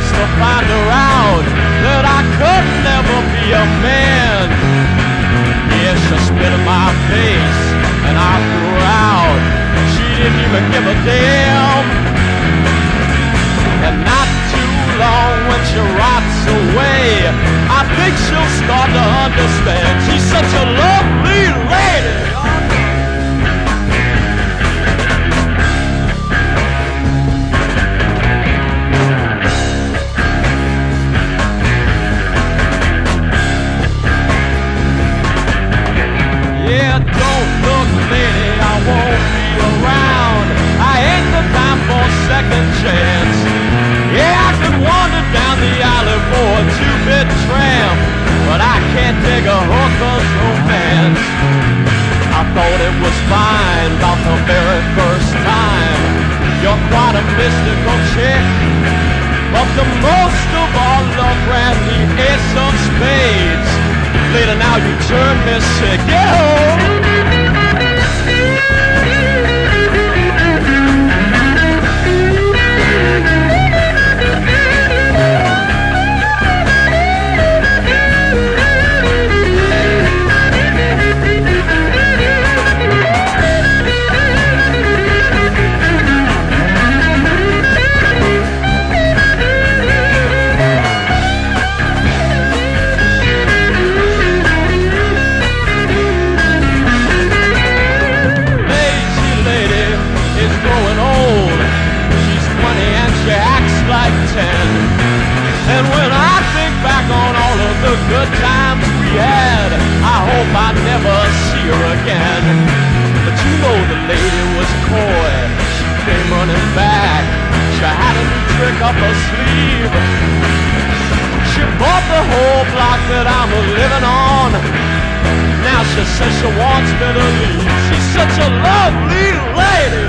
just to find around that I could never be a man. Yes, I spent my can't take a hooker's romance. I thought it was fine about the very first time. You're quite a mystical chick, but the most of all love ran the ace of spades. Later now you turn me sick. Yeah. The good times we had, I hope I never see her again. But you know the lady was coy. She came running back. She had a new trick up her sleeve. She bought the whole block that I'm living on. Now she says she wants me to leave. She's such a lovely lady.